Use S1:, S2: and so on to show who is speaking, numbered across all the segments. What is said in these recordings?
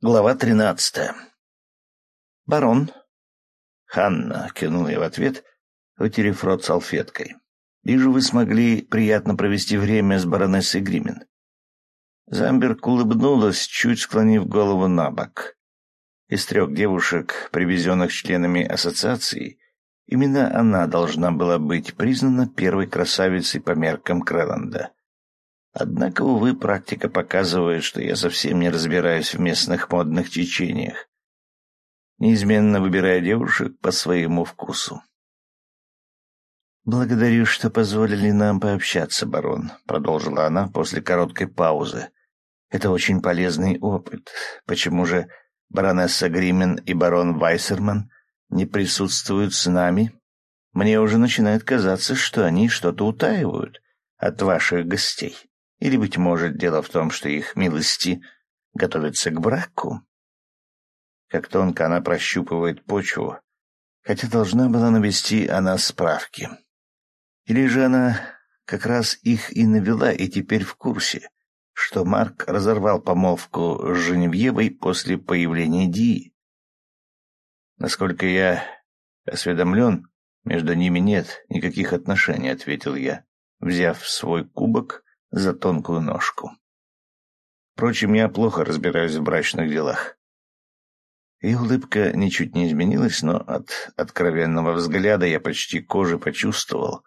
S1: Глава тринадцатая. «Барон». «Ханна», — кивнул я в ответ, вытерев рот салфеткой. «Вижу, вы смогли приятно провести время с баронессой Гримен». Замберг улыбнулась, чуть склонив голову на бок. Из трех девушек, привезенных членами ассоциации, именно она должна была быть признана первой красавицей по меркам Крэланда. Однако, увы, практика показывает, что я совсем не разбираюсь в местных модных течениях, неизменно выбирая девушек по своему вкусу. «Благодарю, что позволили нам пообщаться, барон», — продолжила она после короткой паузы. «Это очень полезный опыт. Почему же баронесса Гримен и барон Вайсерман не присутствуют с нами? Мне уже начинает казаться, что они что-то утаивают от ваших гостей». Или, быть может, дело в том, что их милости готовятся к браку? Как тонко она прощупывает почву, хотя должна была навести она справки. Или же она как раз их и навела, и теперь в курсе, что Марк разорвал помолвку с Женевьевой после появления Дии. Насколько я осведомлен, между ними нет никаких отношений, — ответил я, взяв свой кубок за тонкую ножку. Впрочем, я плохо разбираюсь в брачных делах. И улыбка ничуть не изменилась, но от откровенного взгляда я почти кожей почувствовал,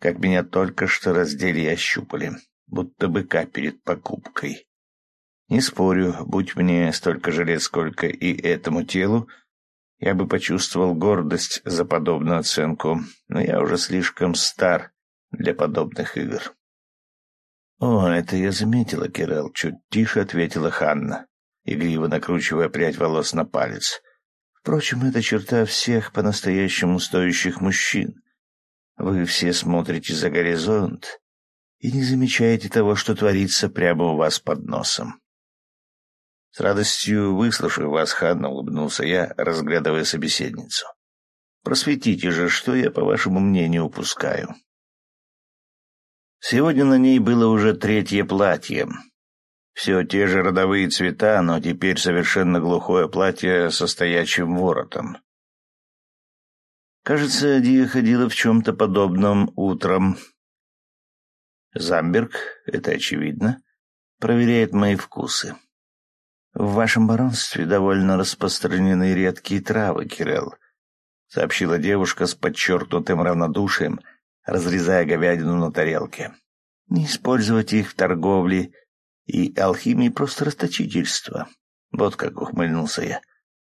S1: как меня только что раздели и ощупали, будто быка перед покупкой. Не спорю, будь мне столько же лет, сколько и этому телу, я бы почувствовал гордость за подобную оценку, но я уже слишком стар для подобных игр. «О, это я заметила, Кирелл», — чуть тише ответила Ханна, игриво накручивая прядь волос на палец. «Впрочем, это черта всех по-настоящему стоящих мужчин. Вы все смотрите за горизонт и не замечаете того, что творится прямо у вас под носом». «С радостью выслушаю вас, Ханна», — улыбнулся я, разглядывая собеседницу. «Просветите же, что я, по вашему мнению, упускаю?» Сегодня на ней было уже третье платье. Все те же родовые цвета, но теперь совершенно глухое платье со стоячим воротом. Кажется, Дия ходила в чем-то подобном утром. Замберг, это очевидно, проверяет мои вкусы. В вашем баронстве довольно распространены редкие травы, Кирелл, сообщила девушка с подчеркнутым равнодушием, разрезая говядину на тарелке. Не использовать их в торговле и алхимии просто расточительство. Вот как ухмыльнулся я,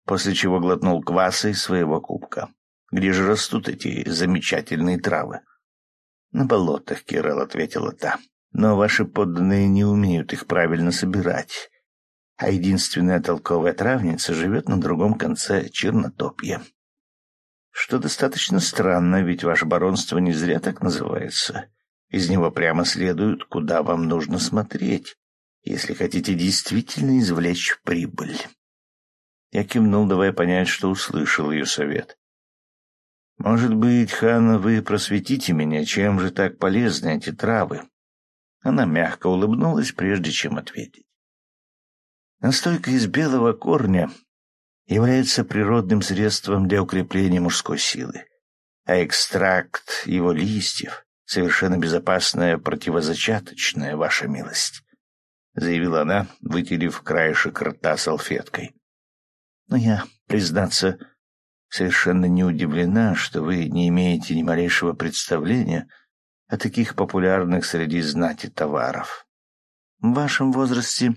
S1: после чего глотнул кваса из своего кубка. Где же растут эти замечательные травы? На болотах, Кирилл ответила та. Но ваши подданные не умеют их правильно собирать. А единственная толковая травница живет на другом конце Чернотопья. Что достаточно странно, ведь ваше баронство не зря так называется. Из него прямо следует, куда вам нужно смотреть, если хотите действительно извлечь прибыль. Я кивнул, давая понять, что услышал ее совет. «Может быть, Ханна, вы просветите меня, чем же так полезны эти травы?» Она мягко улыбнулась, прежде чем ответить. Настойка из белого корня является природным средством для укрепления мужской силы, а экстракт его листьев — совершенно безопасное противозачаточное, ваша милость, — заявила она, вытерев краешек рта салфеткой. Но я, признаться, совершенно не удивлена, что вы не имеете ни малейшего представления о таких популярных среди знати товаров. В вашем возрасте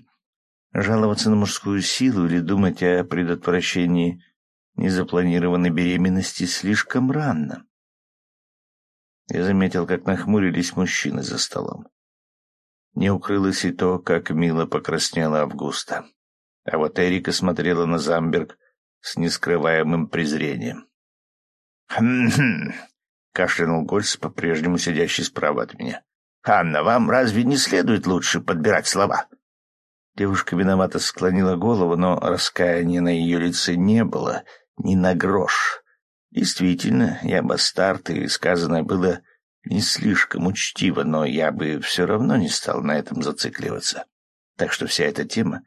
S1: Жаловаться на мужскую силу или думать о предотвращении незапланированной беременности слишком рано. Я заметил, как нахмурились мужчины за столом. Не укрылось и то, как мило покраснела Августа. А вот Эрика смотрела на Замберг с нескрываемым презрением. «Хм-хм!» — кашлянул Гольц, по-прежнему сидящий справа от меня. «Ханна, вам разве не следует лучше подбирать слова?» Девушка виновато склонила голову, но раскаяния на ее лице не было ни на грош. Действительно, я бастард, и сказанное было не слишком учтиво, но я бы все равно не стал на этом зацикливаться. Так что вся эта тема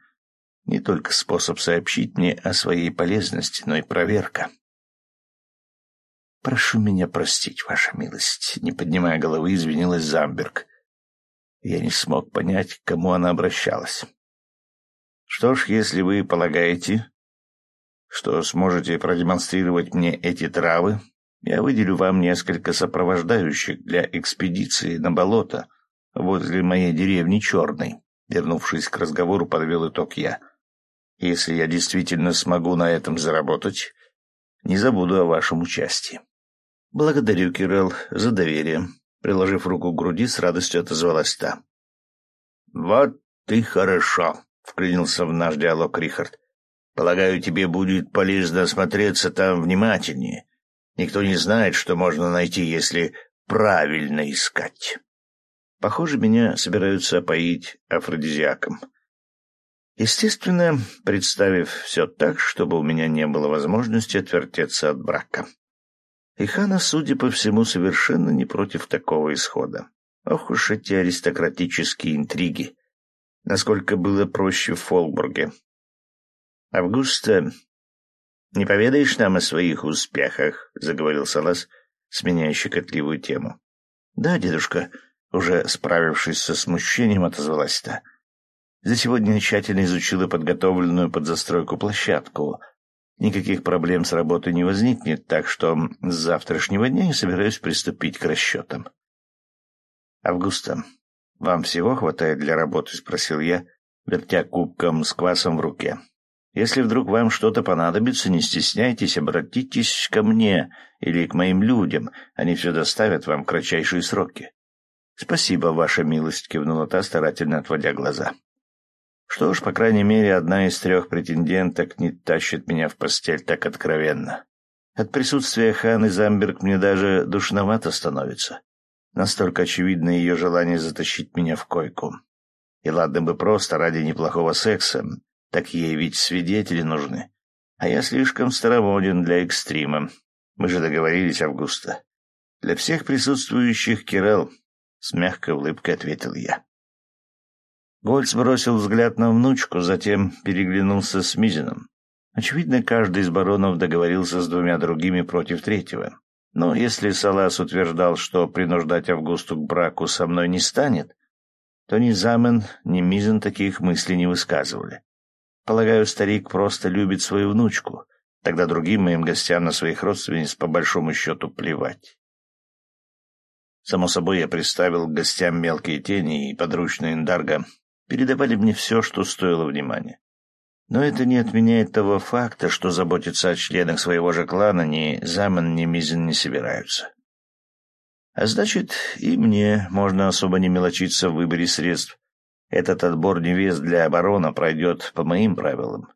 S1: не только способ сообщить мне о своей полезности, но и проверка. «Прошу меня простить, ваша милость», — не поднимая головы, извинилась Замберг. Я не смог понять, к кому она обращалась. «Что ж, если вы полагаете, что сможете продемонстрировать мне эти травы, я выделю вам несколько сопровождающих для экспедиции на болото возле моей деревни Черной». Вернувшись к разговору, подвел итог я. «Если я действительно смогу на этом заработать, не забуду о вашем участии». «Благодарю, Кирилл, за доверие», — приложив руку к груди, с радостью отозвалась та. «Вот ты хорошо», — вклинился в наш диалог Рихард. «Полагаю, тебе будет полезно осмотреться там внимательнее. Никто не знает, что можно найти, если правильно искать». Похоже, меня собираются опоить афродизиаком. Естественно, представив все так, чтобы у меня не было возможности отвертеться от брака. И хана, судя по всему, совершенно не против такого исхода. Ох уж эти аристократические интриги. Насколько было проще в Фолбурге. «Августа, не поведаешь нам о своих успехах?» — заговорил Салас, сменяя щекотливую тему. «Да, дедушка», — уже справившись со смущением, отозвалась та. «За сегодня тщательно изучила подготовленную под застройку площадку, Никаких проблем с работой не возникнет, так что с завтрашнего дня я собираюсь приступить к расчетам. «Августа, вам всего хватает для работы?» — спросил я, вертя кубком с квасом в руке. «Если вдруг вам что-то понадобится, не стесняйтесь, обратитесь ко мне или к моим людям. Они все доставят вам в кратчайшие сроки». «Спасибо, ваша милость», — кивнула та, старательно отводя глаза. Что ж, по крайней мере, одна из трех претенденток не тащит меня в постель так откровенно. От присутствия Ханы Замберг мне даже душновато становится. Настолько очевидно ее желание затащить меня в койку. И ладно бы просто ради неплохого секса, так ей ведь свидетели нужны. А я слишком старомоден для экстрима. Мы же договорились, Августа. Для всех присутствующих, Кирелл, — с мягкой улыбкой ответил я. Гольц бросил взгляд на внучку, затем переглянулся с Мизином. Очевидно, каждый из баронов договорился с двумя другими против третьего. Но если Салас утверждал, что принуждать Августу к браку со мной не станет, то ни Замен, ни Мизин таких мыслей не высказывали. Полагаю, старик просто любит свою внучку. Тогда другим моим гостям на своих родственниц по большому счету плевать. Само собой, я представил гостям мелкие тени и подручные Индарга передавали мне все, что стоило внимания. Но это не отменяет того факта, что заботиться о членах своего же клана ни Заман, ни Мизин не собираются. А значит, и мне можно особо не мелочиться в выборе средств. Этот отбор невест для оборона пройдет по моим правилам.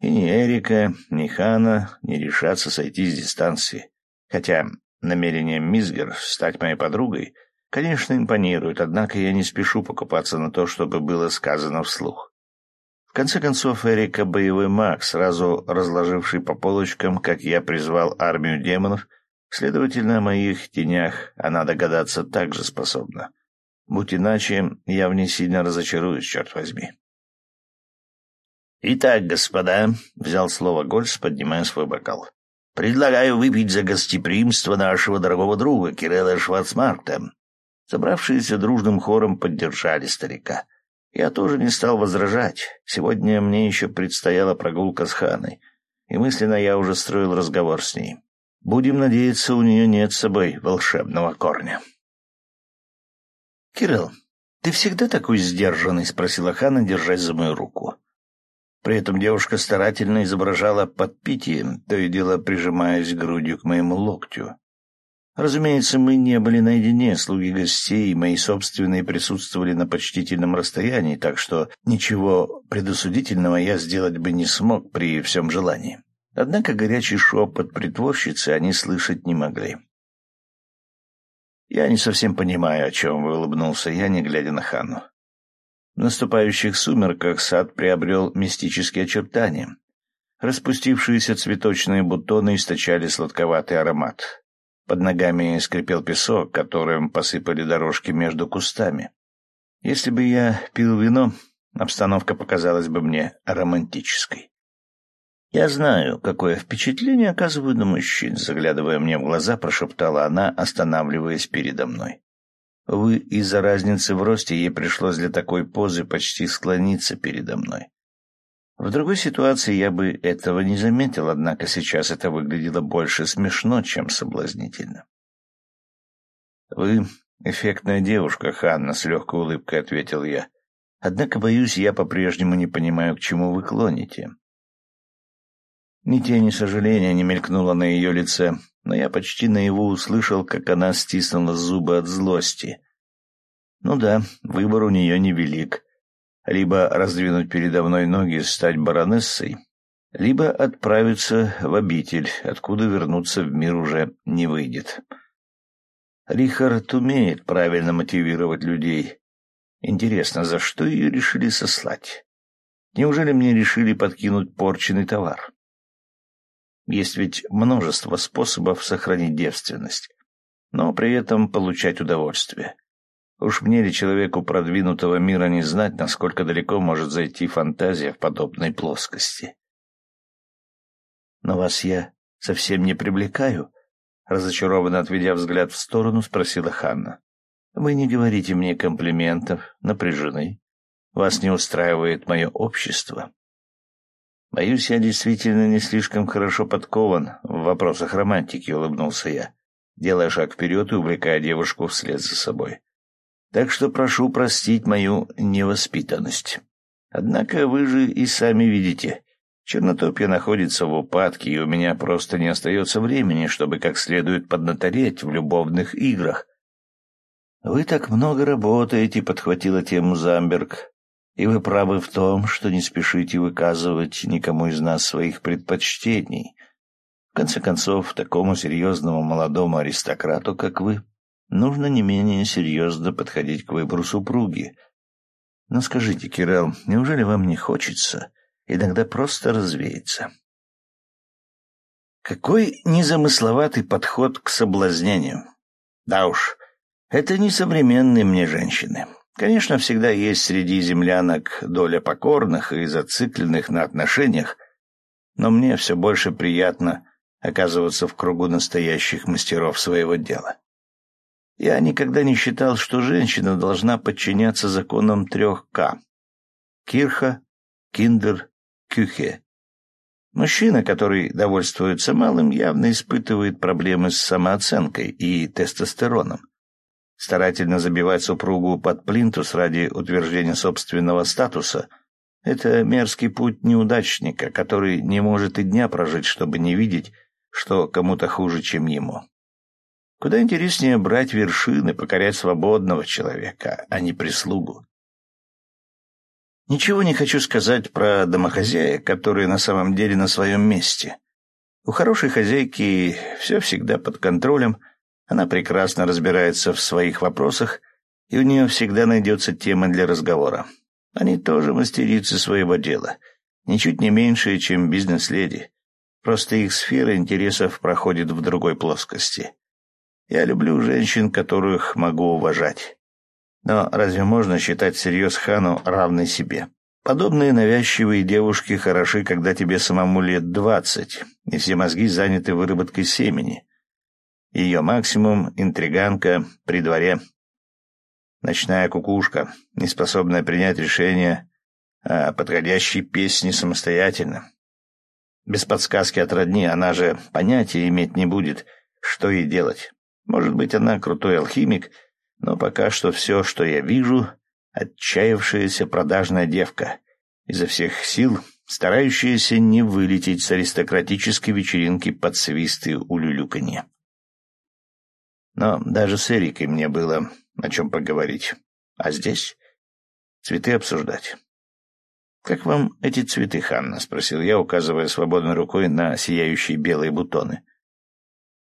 S1: И ни Эрика, ни Хана не решатся сойти с дистанции. Хотя намерение Мизгер стать моей подругой — Конечно, импонирует, однако я не спешу покупаться на то, чтобы было сказано вслух. В конце концов, Эрика — боевой маг, сразу разложивший по полочкам, как я призвал армию демонов, следовательно, о моих тенях она догадаться также способна. Будь иначе, я в ней сильно разочаруюсь, черт возьми. «Итак, господа», — взял слово Гольц, поднимая свой бокал, — «предлагаю выпить за гостеприимство нашего дорогого друга Кирилла Шварцмарта, Собравшиеся дружным хором поддержали старика. Я тоже не стал возражать. Сегодня мне еще предстояла прогулка с Ханой, и мысленно я уже строил разговор с ней. Будем надеяться, у нее нет с собой волшебного корня. «Кирилл, ты всегда такой сдержанный?» — спросила Хана, держась за мою руку. При этом девушка старательно изображала подпитие, то и дело прижимаясь грудью к моему локтю. Разумеется, мы не были наедине, слуги гостей и мои собственные присутствовали на почтительном расстоянии, так что ничего предосудительного я сделать бы не смог при всем желании. Однако горячий шепот притворщицы они слышать не могли. «Я не совсем понимаю, о чем вы», — улыбнулся я, не глядя на Ханну. В наступающих сумерках сад приобрел мистические очертания. Распустившиеся цветочные бутоны источали сладковатый аромат. Под ногами скрипел песок, которым посыпали дорожки между кустами. Если бы я пил вино, обстановка показалась бы мне романтической. «Я знаю, какое впечатление оказываю на мужчин», — заглядывая мне в глаза, прошептала она, останавливаясь передо мной. «Вы из-за разницы в росте ей пришлось для такой позы почти склониться передо мной. В другой ситуации я бы этого не заметил, однако сейчас это выглядело больше смешно, чем соблазнительно. «Вы эффектная девушка, Ханна», — с легкой улыбкой ответил я. «Однако, боюсь, я по-прежнему не понимаю, к чему вы клоните». Ни тени сожаления не мелькнуло на ее лице, но я почти наяву услышал, как она стиснула зубы от злости. Ну да, выбор у нее невелик. Либо раздвинуть передо мной ноги и стать баронессой, либо отправиться в обитель, откуда вернуться в мир уже не выйдет. Рихард умеет правильно мотивировать людей. Интересно, за что ее решили сослать? Неужели мне решили подкинуть порченный товар? Есть ведь множество способов сохранить девственность, но при этом получать удовольствие. Уж мне ли человеку продвинутого мира не знать, насколько далеко может зайти фантазия в подобной плоскости? «Но вас я совсем не привлекаю?» Разочарованно отведя взгляд в сторону, спросила Ханна. «Вы не говорите мне комплиментов, напряжены. Вас не устраивает мое общество?» «Боюсь, я действительно не слишком хорошо подкован в вопросах романтики», — улыбнулся я, делая шаг вперед и увлекая девушку вслед за собой. «Так что прошу простить мою невоспитанность. Однако вы же и сами видите, Чернотопье находится в упадке, и у меня просто не остается времени, чтобы как следует поднатореть в любовных играх». «Вы так много работаете», — подхватила тему Замберг. И вы правы в том, что не спешите выказывать никому из нас своих предпочтений. В конце концов, такому серьезному молодому аристократу, как вы, нужно не менее серьезно подходить к выбору супруги. Но скажите, Кирелл, неужели вам не хочется иногда просто развеяться? Какой незамысловатый подход к соблазнению. Да уж, это не современные мне женщины. Конечно, всегда есть среди землянок доля покорных и зацикленных на отношениях, но мне все больше приятно оказываться в кругу настоящих мастеров своего дела. Я никогда не считал, что женщина должна подчиняться законам трех «К» — Кирха, Киндер, Кюхе. Мужчина, который довольствуется малым, явно испытывает проблемы с самооценкой и тестостероном старательно забивать супругу под плинтус ради утверждения собственного статуса — это мерзкий путь неудачника, который не может и дня прожить, чтобы не видеть, что кому-то хуже, чем ему. Куда интереснее брать вершины, покорять свободного человека, а не прислугу. Ничего не хочу сказать про домохозяек, которые на самом деле на своем месте. У хорошей хозяйки все всегда под контролем — она прекрасно разбирается в своих вопросах, и у нее всегда найдется тема для разговора. Они тоже мастерицы своего дела, ничуть не меньшие, чем бизнес-леди. Просто их сфера интересов проходит в другой плоскости. Я люблю женщин, которых могу уважать. Но разве можно считать всерьез Хану равной себе? Подобные навязчивые девушки хороши, когда тебе самому лет двадцать, и все мозги заняты выработкой семени. Ее максимум — интриганка при дворе. Ночная кукушка, неспособная принять решение о подходящей песне самостоятельно. Без подсказки от родни она же понятия иметь не будет, что ей делать. Может быть, она крутой алхимик, но пока что все, что я вижу — отчаявшаяся продажная девка, изо всех сил старающаяся не вылететь с аристократической вечеринки под свисты улюлюканье. Но даже с Эрикой мне было о чем поговорить. А здесь цветы обсуждать. «Как вам эти цветы, Ханна?» — спросил я, указывая свободной рукой на сияющие белые бутоны.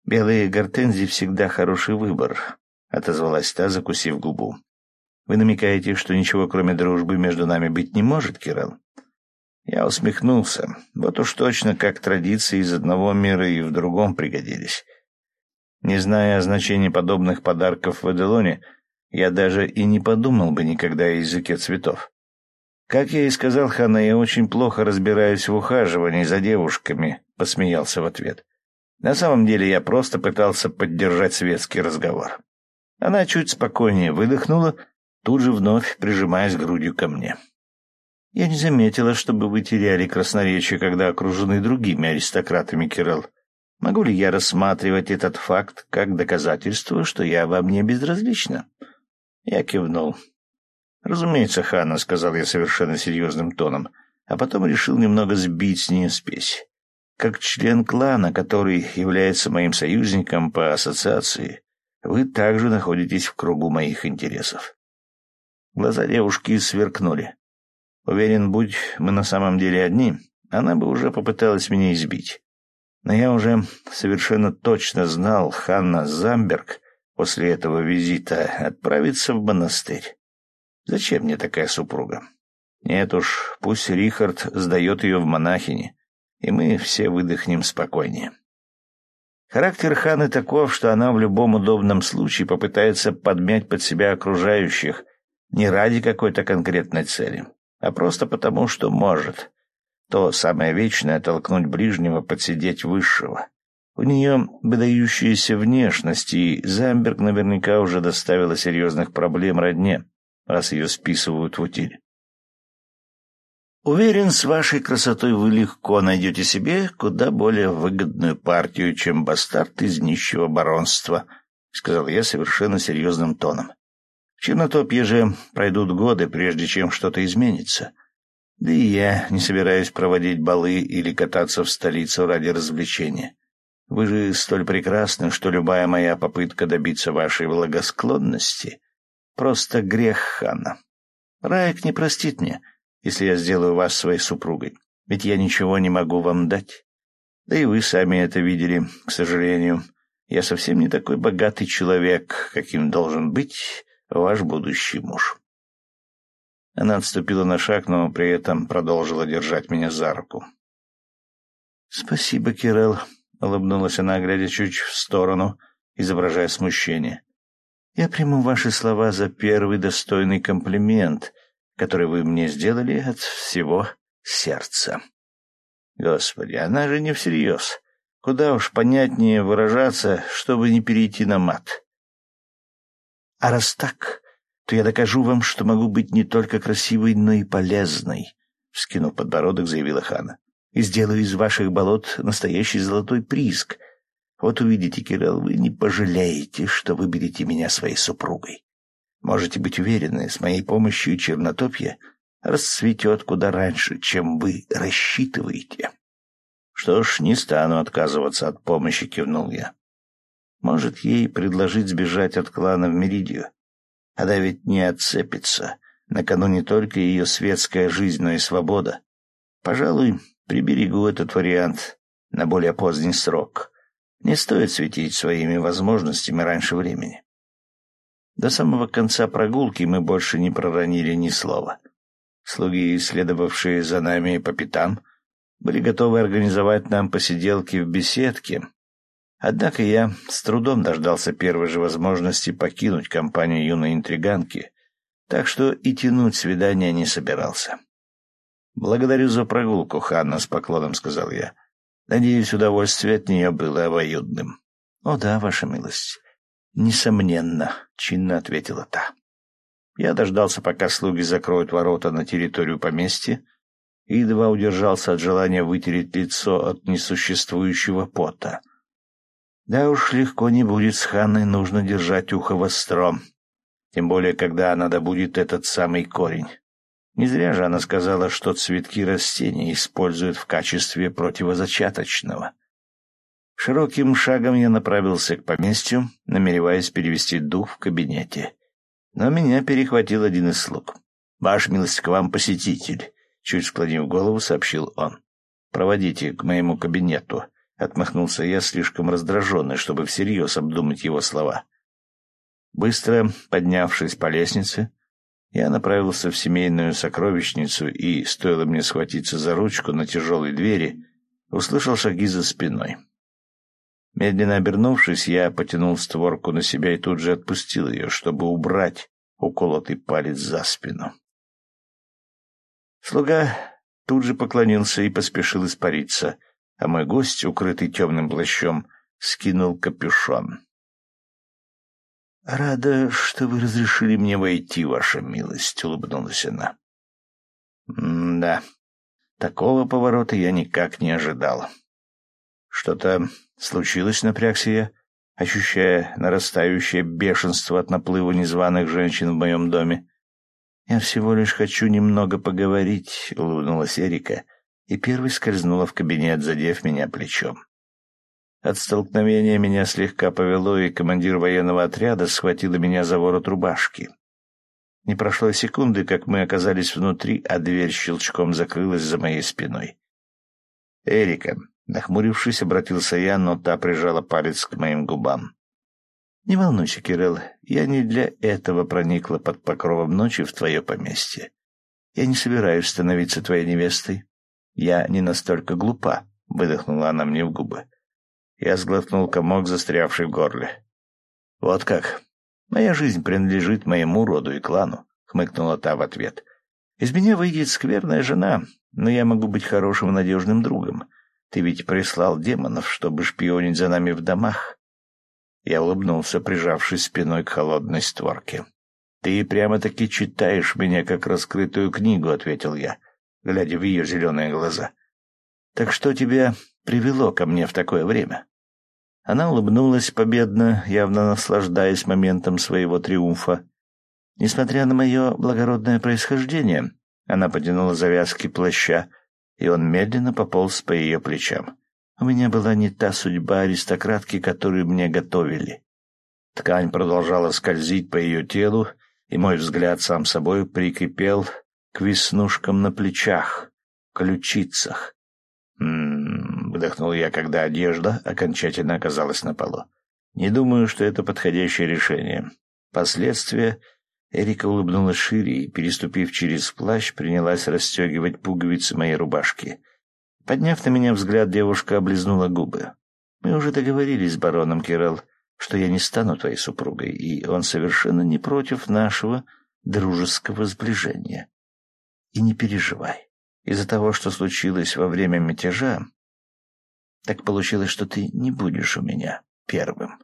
S1: «Белые гортензии всегда хороший выбор», — отозвалась та, закусив губу. «Вы намекаете, что ничего кроме дружбы между нами быть не может, Кирилл?» Я усмехнулся. Вот уж точно, как традиции из одного мира и в другом пригодились. Не зная о значении подобных подарков в Эделоне, я даже и не подумал бы никогда о языке цветов. «Как я и сказал, Ханна, я очень плохо разбираюсь в ухаживании за девушками», — посмеялся в ответ. «На самом деле я просто пытался поддержать светский разговор». Она чуть спокойнее выдохнула, тут же вновь прижимаясь грудью ко мне. «Я не заметила, чтобы вы теряли красноречие, когда окружены другими аристократами, Кирилл. Могу ли я рассматривать этот факт как доказательство, что я вам не безразлична?» Я кивнул. «Разумеется, Ханна», — сказал я совершенно серьезным тоном, а потом решил немного сбить с нее спесь. «Как член клана, который является моим союзником по ассоциации, вы также находитесь в кругу моих интересов». Глаза девушки сверкнули. Уверен, будь мы на самом деле одни, она бы уже попыталась меня избить. Но я уже совершенно точно знал, Ханна Замберг после этого визита отправится в монастырь. Зачем мне такая супруга? Нет уж, пусть Рихард сдает ее в монахини, и мы все выдохнем спокойнее. Характер Ханы таков, что она в любом удобном случае попытается подмять под себя окружающих не ради какой-то конкретной цели, а просто потому, что может. То самое вечное — толкнуть ближнего, подсидеть высшего. У нее выдающаяся внешность, и Замберг наверняка уже доставила серьезных проблем родне раз ее списывают в утиль. Уверен, с вашей красотой вы легко найдете себе куда более выгодную партию, чем бастард из нищего баронства, — сказал я совершенно серьезным тоном. В Чернотопье же пройдут годы, прежде чем что-то изменится. Да и я не собираюсь проводить балы или кататься в столицу ради развлечения. Вы же столь прекрасны, что любая моя попытка добиться вашей благосклонности Просто грех, Ханна. Раек не простит мне, если я сделаю вас своей супругой, ведь я ничего не могу вам дать. Да и вы сами это видели, к сожалению. Я совсем не такой богатый человек, каким должен быть ваш будущий муж. Она отступила на шаг, но при этом продолжила держать меня за руку. «Спасибо, Кирелл», — улыбнулась она, глядя чуть в сторону, изображая смущение. Я приму ваши слова за первый достойный комплимент, который вы мне сделали от всего сердца. Господи, она же не всерьез. Куда уж понятнее выражаться, чтобы не перейти на мат. А раз так, то я докажу вам, что могу быть не только красивой, но и полезной, — вскинув подбородок, заявила Хана. — И сделаю из ваших болот настоящий золотой прииск — вот увидите, Кирилл, вы не пожалеете, что выберете меня своей супругой. Можете быть уверены, с моей помощью Чернотопье расцветет куда раньше, чем вы рассчитываете. Что ж, не стану отказываться от помощи, кивнул я. Может, ей предложить сбежать от клана в Меридию? Она ведь не отцепится. На кону не только ее светская жизнь, но и свобода. Пожалуй, приберегу этот вариант на более поздний срок. Не стоит светить своими возможностями раньше времени. До самого конца прогулки мы больше не проронили ни слова. Слуги, следовавшие за нами по пятам, были готовы организовать нам посиделки в беседке. Однако я с трудом дождался первой же возможности покинуть компанию юной интриганки, так что и тянуть свидание не собирался. «Благодарю за прогулку, Ханна», — с поклоном сказал я. Надеюсь, удовольствие от нее было обоюдным. — О да, ваша милость. — Несомненно, — чинно ответила та. Я дождался, пока слуги закроют ворота на территорию поместья, и едва удержался от желания вытереть лицо от несуществующего пота. Да уж, легко не будет с Ханной, нужно держать ухо востро, тем более, когда надо будет этот самый корень. Не зря же она сказала, что цветки растений используют в качестве противозачаточного. Широким шагом я направился к поместью, намереваясь перевести дух в кабинете. Но меня перехватил один из слуг. «Ваш милость, к вам посетитель», — чуть склонив голову, сообщил он. «Проводите к моему кабинету», — отмахнулся я, слишком раздраженный, чтобы всерьез обдумать его слова. Быстро поднявшись по лестнице, я направился в семейную сокровищницу и, стоило мне схватиться за ручку на тяжелой двери, услышал шаги за спиной. Медленно обернувшись, я потянул створку на себя и тут же отпустил ее, чтобы убрать уколотый палец за спину. Слуга тут же поклонился и поспешил испариться, а мой гость, укрытый темным плащом, скинул капюшон. — Рада, что вы разрешили мне войти, ваша милость, — улыбнулась она. — Да, такого поворота я никак не ожидал. Что-то случилось, напрягся я, ощущая нарастающее бешенство от наплыва незваных женщин в моем доме. «Я всего лишь хочу немного поговорить», — улыбнулась Эрика, и первой скользнула в кабинет, задев меня плечом. От столкновения меня слегка повело, и командир военного отряда схватила меня за ворот рубашки. Не прошло секунды, как мы оказались внутри, а дверь щелчком закрылась за моей спиной. «Эрика», — нахмурившись, обратился я, но та прижала палец к моим губам. Не волнуйся, Кирилл, я не для этого проникла под покровом ночи в твое поместье. Я не собираюсь становиться твоей невестой. Я не настолько глупа, — выдохнула она мне в губы. Я сглотнул комок, застрявший в горле. Вот как. Моя жизнь принадлежит моему роду и клану, — хмыкнула та в ответ. Из меня выйдет скверная жена, но я могу быть хорошим и надежным другом. Ты ведь прислал демонов, чтобы шпионить за нами в домах. Я улыбнулся, прижавшись спиной к холодной створке. «Ты прямо-таки читаешь меня, как раскрытую книгу», — ответил я, глядя в ее зеленые глаза. «Так что тебя привело ко мне в такое время?» Она улыбнулась победно, явно наслаждаясь моментом своего триумфа. Несмотря на мое благородное происхождение, она потянула завязки плаща, и он медленно пополз по ее плечам. У меня была не та судьба аристократки, которую мне готовили. Ткань продолжала скользить по ее телу, и мой взгляд сам собой прикипел к веснушкам на плечах, ключицах. «М-м-м», выдохнул я, когда одежда окончательно оказалась на полу. «Не думаю, что это подходящее решение. Последствия...» Эрика улыбнулась шире и, переступив через плащ, принялась расстегивать пуговицы моей рубашки. Подняв на меня взгляд, девушка облизнула губы. «Мы уже договорились с бароном Кирелл, что я не стану твоей супругой, и он совершенно не против нашего дружеского сближения. И не переживай. Из-за того, что случилось во время мятежа, так получилось, что ты не будешь у меня первым».